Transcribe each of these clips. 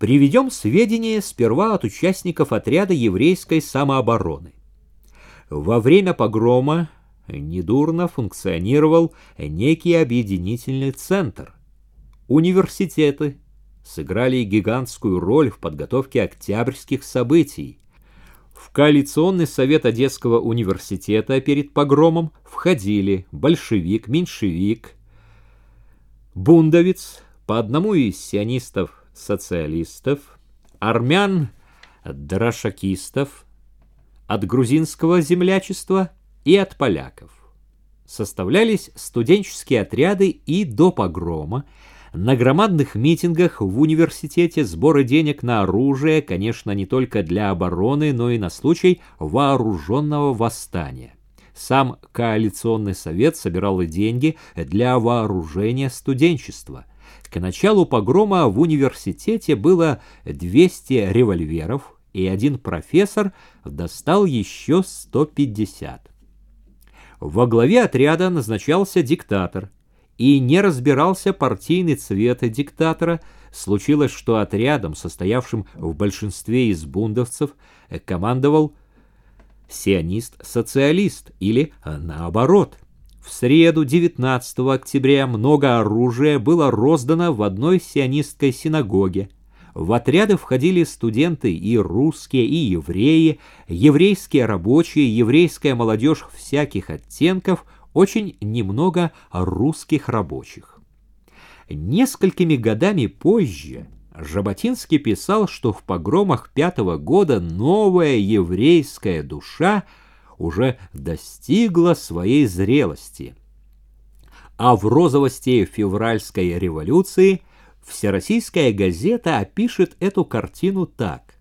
Приведем сведения сперва от участников отряда еврейской самообороны. Во время погрома недурно функционировал некий объединительный центр. Университеты сыграли гигантскую роль в подготовке октябрьских событий. В коалиционный совет Одесского университета перед погромом входили большевик, меньшевик, бундовец, по одному из сионистов социалистов, армян драшакистов, от грузинского землячества и от поляков. Составлялись студенческие отряды и до погрома, на громадных митингах в университете сборы денег на оружие, конечно, не только для обороны, но и на случай вооруженного восстания. Сам коалиционный совет собирал и деньги для вооружения студенчества. К началу погрома в университете было 200 револьверов, и один профессор достал еще 150. Во главе отряда назначался диктатор, и не разбирался партийный цвет диктатора. Случилось, что отрядом, состоявшим в большинстве из бундовцев, командовал сионист-социалист или наоборот – в среду 19 октября много оружия было роздано в одной сионистской синагоге. В отряды входили студенты и русские, и евреи, еврейские рабочие, еврейская молодежь всяких оттенков, очень немного русских рабочих. Несколькими годами позже Жаботинский писал, что в погромах пятого года новая еврейская душа – уже достигла своей зрелости. А в розовости февральской революции Всероссийская газета опишет эту картину так.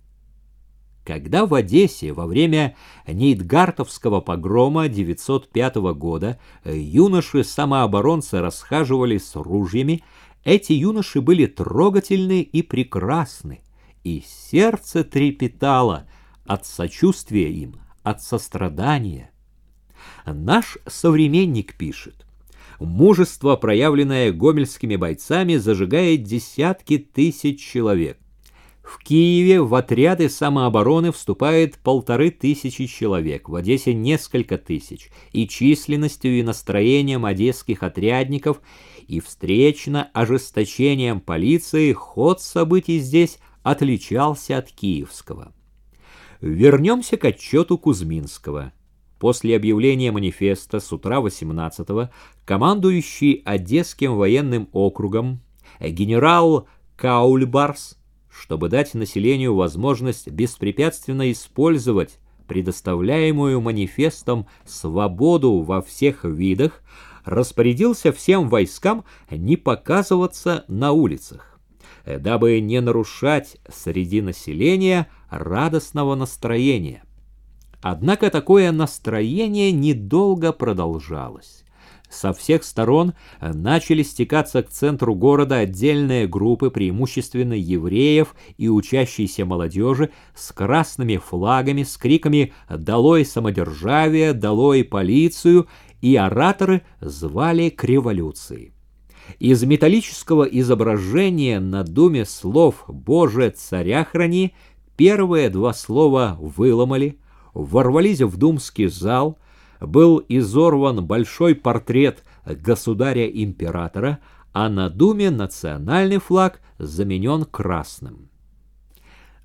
Когда в Одессе во время Нейтгартовского погрома 905 года юноши-самооборонцы расхаживали с ружьями, эти юноши были трогательны и прекрасны, и сердце трепетало от сочувствия им, от сострадания. Наш современник пишет, мужество, проявленное гомельскими бойцами, зажигает десятки тысяч человек. В Киеве в отряды самообороны вступает полторы тысячи человек, в Одессе несколько тысяч, и численностью и настроением одесских отрядников, и встречно ожесточением полиции ход событий здесь отличался от киевского. Вернемся к отчету Кузьминского. После объявления манифеста с утра 18-го командующий Одесским военным округом генерал Каульбарс, чтобы дать населению возможность беспрепятственно использовать предоставляемую манифестом свободу во всех видах, распорядился всем войскам не показываться на улицах дабы не нарушать среди населения радостного настроения. Однако такое настроение недолго продолжалось. Со всех сторон начали стекаться к центру города отдельные группы, преимущественно евреев и учащейся молодежи, с красными флагами, с криками «Долой самодержавие! Долой полицию!» и ораторы звали к революции. Из металлического изображения на думе слов «Боже, царя храни» первые два слова выломали, ворвались в думский зал, был изорван большой портрет государя-императора, а на думе национальный флаг заменен красным.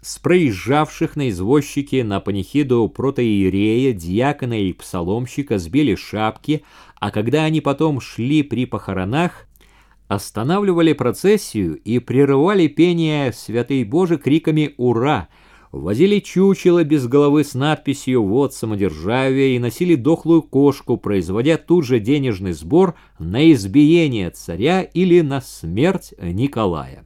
С проезжавших на извозчике на панихиду протоиерея, диакона и псаломщика сбили шапки, а когда они потом шли при похоронах, останавливали процессию и прерывали пение «Святый Боже» криками «Ура!», возили чучело без головы с надписью «Вот самодержавие» и носили дохлую кошку, производя тут же денежный сбор на избиение царя или на смерть Николая.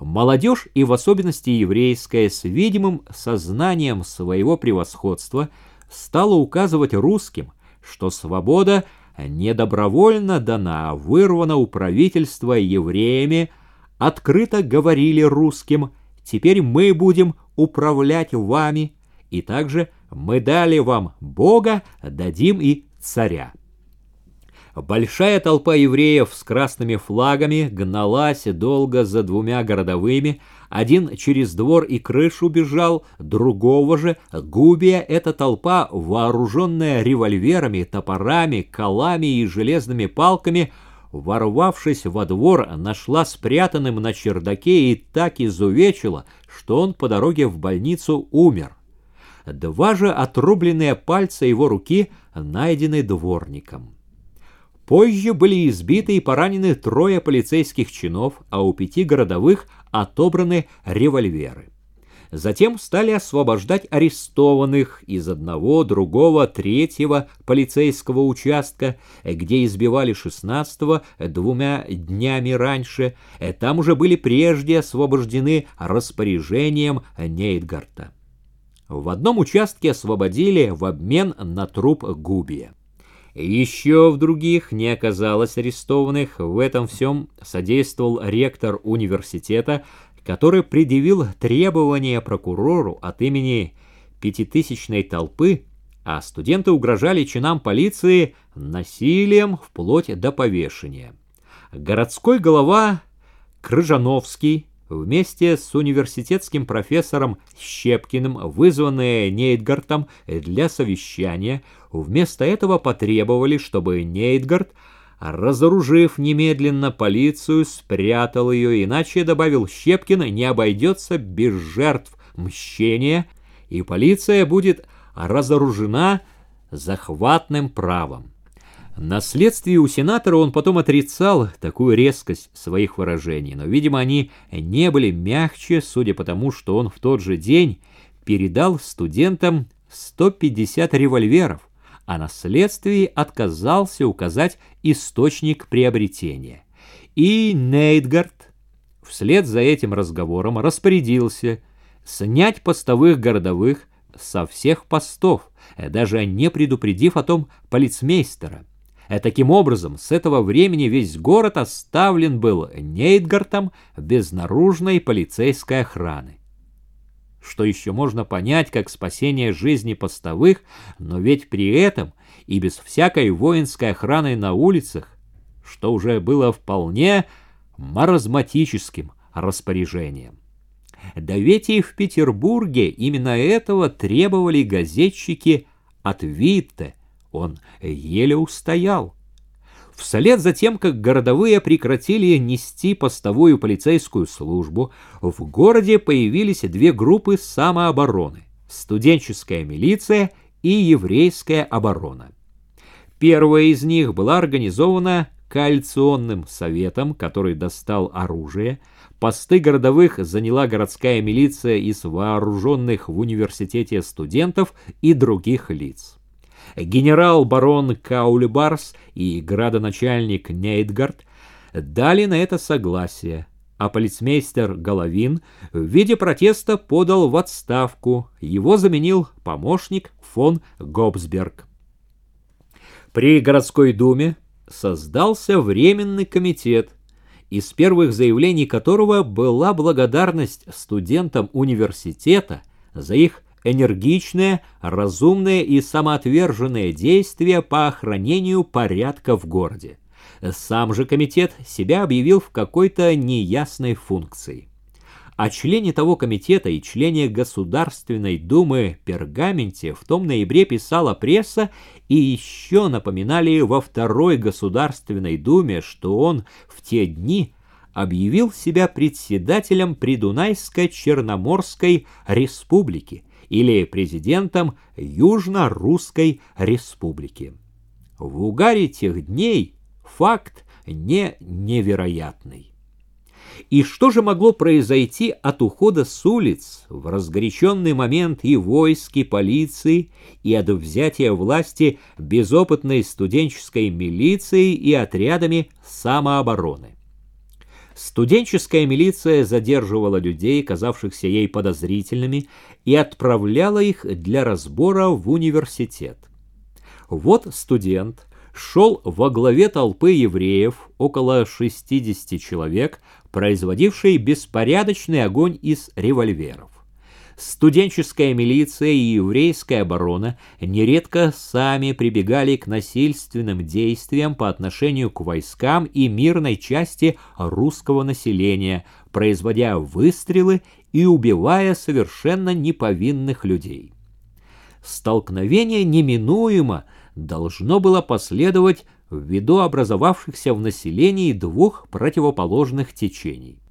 Молодежь, и в особенности еврейская, с видимым сознанием своего превосходства, стала указывать русским, что свобода – не добровольно дана, а вырвана у правительства евреями, открыто говорили русским, теперь мы будем управлять вами, и также мы дали вам Бога, дадим и царя. Большая толпа евреев с красными флагами гналась долго за двумя городовыми. Один через двор и крышу бежал, другого же, губия эта толпа, вооруженная револьверами, топорами, колами и железными палками, ворвавшись во двор, нашла спрятанным на чердаке и так изувечила, что он по дороге в больницу умер. Два же отрубленные пальца его руки найдены дворником. Позже были избиты и поранены трое полицейских чинов, а у пяти городовых отобраны револьверы. Затем стали освобождать арестованных из одного, другого, третьего полицейского участка, где избивали шестнадцатого двумя днями раньше. Там уже были прежде освобождены распоряжением Нейтгарта. В одном участке освободили в обмен на труп Губия. Еще в других не оказалось арестованных. В этом всем содействовал ректор университета, который предъявил требования прокурору от имени пятитысячной толпы, а студенты угрожали чинам полиции насилием вплоть до повешения. Городской голова Крыжановский вместе с университетским профессором Щепкиным, вызванные Нейтгартом для совещания, вместо этого потребовали, чтобы Нейтгард, разоружив немедленно полицию, спрятал ее, иначе, добавил Щепкин, не обойдется без жертв мщения, и полиция будет разоружена захватным правом. На следствии у сенатора он потом отрицал такую резкость своих выражений, но, видимо, они не были мягче, судя по тому, что он в тот же день передал студентам 150 револьверов, а на следствии отказался указать источник приобретения. И Нейтгард вслед за этим разговором распорядился снять постовых городовых со всех постов, даже не предупредив о том полицмейстера. Э, таким образом, с этого времени весь город оставлен был Нейтгартом без наружной полицейской охраны. Что еще можно понять как спасение жизни постовых, но ведь при этом и без всякой воинской охраны на улицах, что уже было вполне маразматическим распоряжением. Да ведь и в Петербурге именно этого требовали газетчики от Витте, он еле устоял. Вслед за тем, как городовые прекратили нести постовую полицейскую службу, в городе появились две группы самообороны – студенческая милиция и еврейская оборона. Первая из них была организована коалиционным советом, который достал оружие. Посты городовых заняла городская милиция из вооруженных в университете студентов и других лиц генерал-барон Каульбарс и градоначальник Нейтгард дали на это согласие, а полицмейстер Головин в виде протеста подал в отставку, его заменил помощник фон Гобсберг. При городской думе создался временный комитет, из первых заявлений которого была благодарность студентам университета за их энергичные, разумные и самоотверженные действия по охранению порядка в городе. Сам же комитет себя объявил в какой-то неясной функции. О члене того комитета и члене Государственной Думы пергаменте в том ноябре писала пресса и еще напоминали во Второй Государственной Думе, что он в те дни объявил себя председателем Придунайско-Черноморской республики или президентом Южно-Русской Республики. В угаре тех дней факт не невероятный. И что же могло произойти от ухода с улиц в разгоряченный момент и войски, полиции, и от взятия власти безопытной студенческой милицией и отрядами самообороны? Студенческая милиция задерживала людей, казавшихся ей подозрительными, и отправляла их для разбора в университет. Вот студент шел во главе толпы евреев, около 60 человек, производивший беспорядочный огонь из револьверов. Студенческая милиция и еврейская оборона нередко сами прибегали к насильственным действиям по отношению к войскам и мирной части русского населения, производя выстрелы и убивая совершенно неповинных людей. Столкновение неминуемо должно было последовать ввиду образовавшихся в населении двух противоположных течений.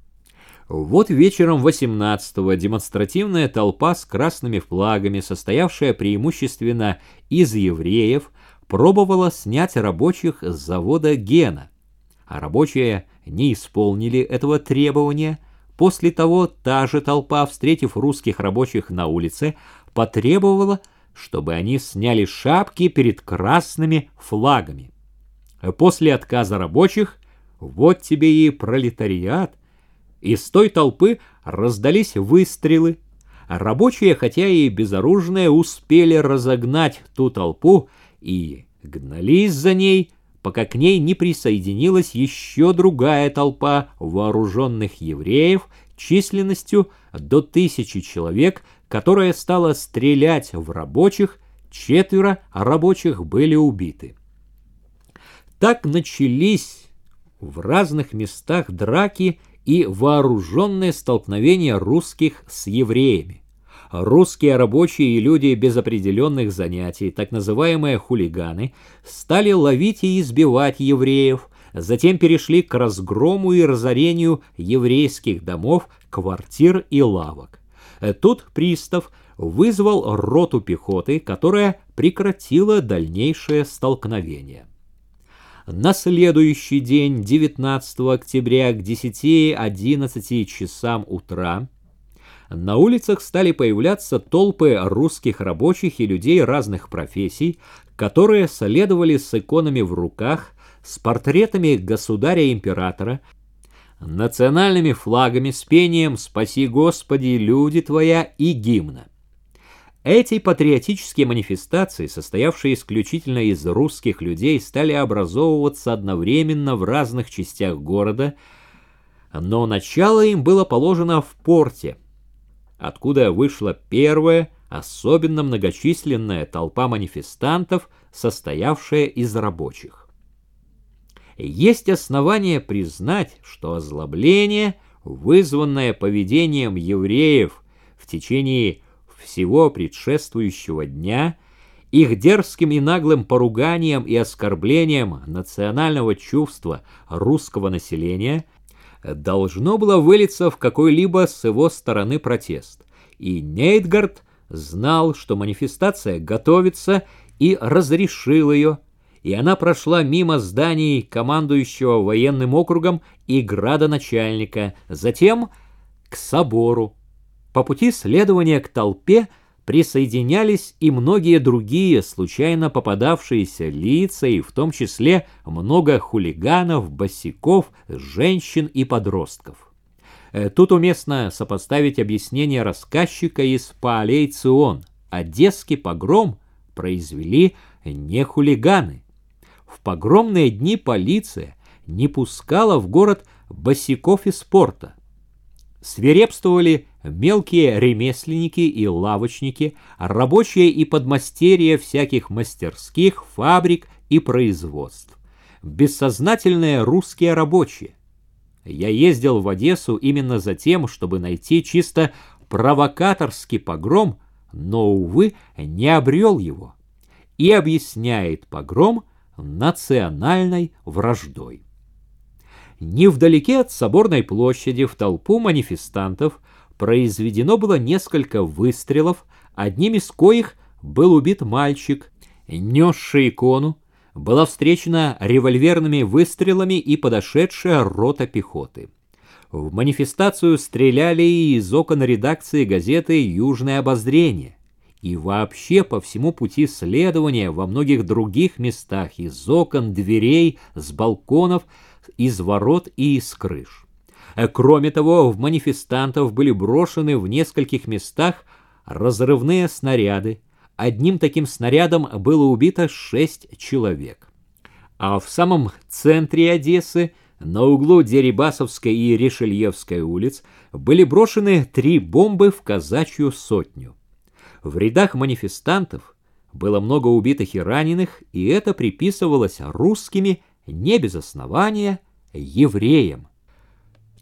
Вот вечером 18-го демонстративная толпа с красными флагами, состоявшая преимущественно из евреев, пробовала снять рабочих с завода Гена. А рабочие не исполнили этого требования. После того та же толпа, встретив русских рабочих на улице, потребовала, чтобы они сняли шапки перед красными флагами. После отказа рабочих вот тебе и пролетариат, из той толпы раздались выстрелы. Рабочие, хотя и безоружные, успели разогнать ту толпу и гнались за ней, пока к ней не присоединилась еще другая толпа вооруженных евреев численностью до тысячи человек, которая стала стрелять в рабочих, четверо рабочих были убиты. Так начались в разных местах драки и вооруженное столкновение русских с евреями. Русские рабочие и люди без определенных занятий, так называемые хулиганы, стали ловить и избивать евреев, затем перешли к разгрому и разорению еврейских домов, квартир и лавок. Тут пристав вызвал роту пехоты, которая прекратила дальнейшее столкновение. На следующий день, 19 октября, к 10-11 часам утра, на улицах стали появляться толпы русских рабочих и людей разных профессий, которые следовали с иконами в руках, с портретами государя-императора, национальными флагами, с пением «Спаси Господи, люди Твоя» и гимна. Эти патриотические манифестации, состоявшие исключительно из русских людей, стали образовываться одновременно в разных частях города, но начало им было положено в порте, откуда вышла первая, особенно многочисленная толпа манифестантов, состоявшая из рабочих. Есть основания признать, что озлобление, вызванное поведением евреев в течение всего предшествующего дня, их дерзким и наглым поруганием и оскорблением национального чувства русского населения должно было вылиться в какой-либо с его стороны протест. И Нейтгард знал, что манифестация готовится, и разрешил ее, и она прошла мимо зданий командующего военным округом и градоначальника, затем к собору. По пути следования к толпе присоединялись и многие другие случайно попадавшиеся лица, и в том числе много хулиганов, босиков, женщин и подростков. Э, тут уместно сопоставить объяснение рассказчика из Паалей Цион. Одесский погром произвели не хулиганы. В погромные дни полиция не пускала в город босиков из спорта. Свирепствовали мелкие ремесленники и лавочники, рабочие и подмастерья всяких мастерских, фабрик и производств, бессознательные русские рабочие. Я ездил в Одессу именно за тем, чтобы найти чисто провокаторский погром, но, увы, не обрел его и объясняет погром национальной враждой. Невдалеке от Соборной площади в толпу манифестантов произведено было несколько выстрелов, одним из коих был убит мальчик, несший икону, была встречена револьверными выстрелами и подошедшая рота пехоты. В манифестацию стреляли и из окон редакции газеты «Южное обозрение». И вообще по всему пути следования во многих других местах из окон, дверей, с балконов, из ворот и из крыш. Э, кроме того, в манифестантов были брошены в нескольких местах разрывные снаряды. Одним таким снарядом было убито шесть человек. А в самом центре Одессы На углу Дерибасовской и Ришельевской улиц были брошены три бомбы в казачью сотню. В рядах манифестантов было много убитых и раненых, и это приписывалось русскими не без основания евреям.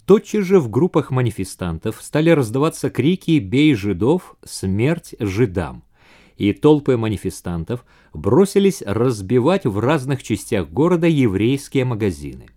Тотчас же в группах манифестантов стали раздаваться крики «Бей жидов! Смерть жидам!» и толпы манифестантов бросились разбивать в разных частях города еврейские магазины.